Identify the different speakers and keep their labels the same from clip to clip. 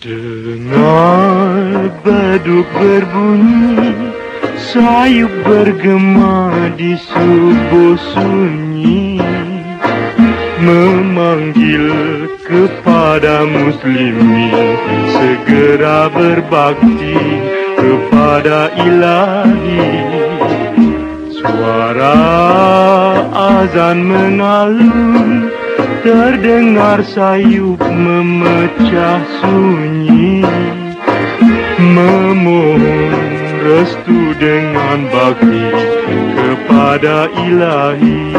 Speaker 1: Dengar beduk berbunyi Sayup bergema di subuh sunyi. Memanggil kepada muslimin Segera berbakti kepada ilahi. Suara azan mengalun Terdengar sayup memecah sunyi. Memohon restu dengan bakti kepada ilahi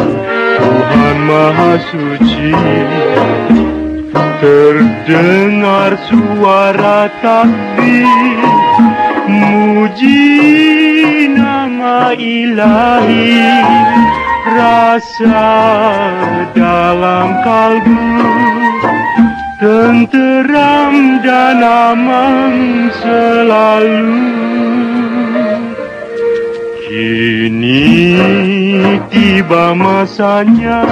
Speaker 1: Tuhan Maha Suci. Terdengar suara takbir Muji nama ilahi Rasa dalam kalbu. Tenteram dan aman selalu. Kini tiba masanya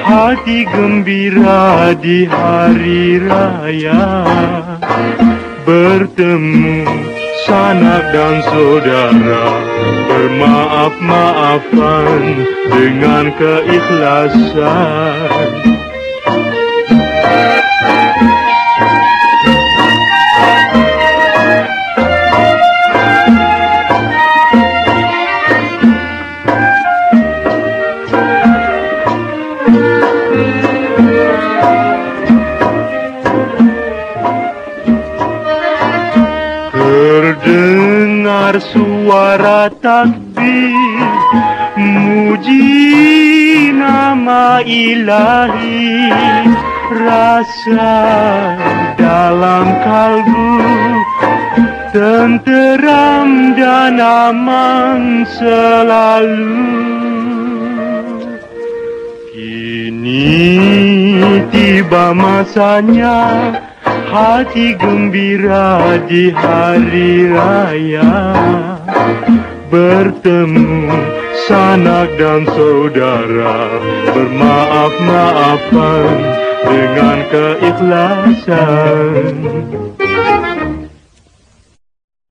Speaker 1: hati gembira di hari raya. Bertemu sanak dan saudara bermaaf-maafan dengan keikhlasan. Terdengar suara takbir. Muji nama ilahi. Rasa dalam kalbu. Tenteram dan aman selalu. Kini tiba masanya hati gembira di hari raya bertemu sanak dan saudara bermaaf-maafan dengan keikhlasan.